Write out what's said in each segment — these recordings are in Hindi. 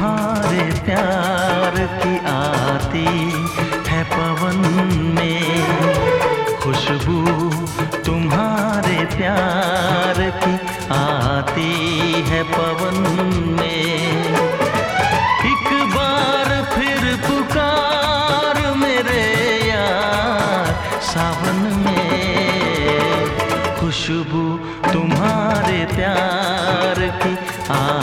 तुम्हारे प्यार की आती है पवन में। खुशबू तुम्हारे प्यार की आती है पवन में। एक बार फिर पुकार मेरे यार सावन में। खुशबू तुम्हारे प्यार की आ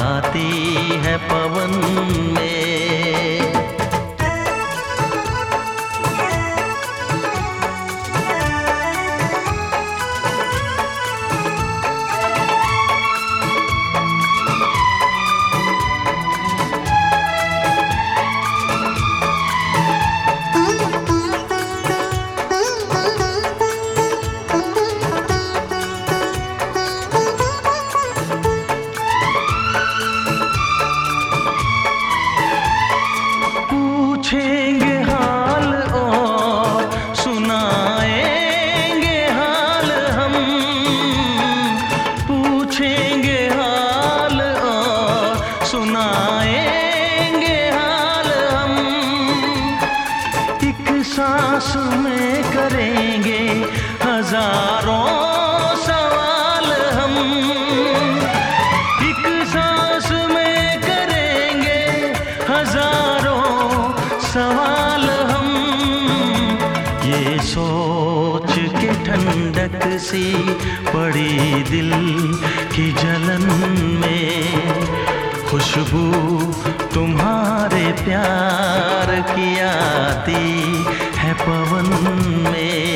ठंडक सी पड़ी दिल की जलन में। खुशबू तुम्हारे प्यार की आती है पवन में।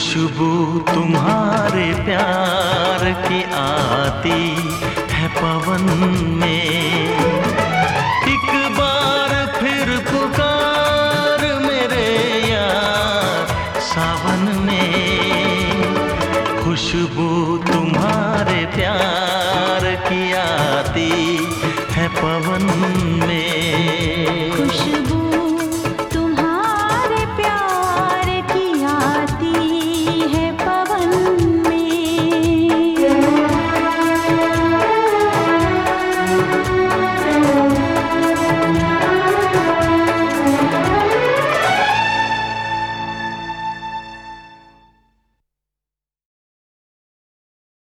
खुशबू तुम्हारे प्यार की आती है पवन में। एक बार फिर पुकार मेरे यार सावन में। खुशबू तुम्हारे प्यार की आती है पवन में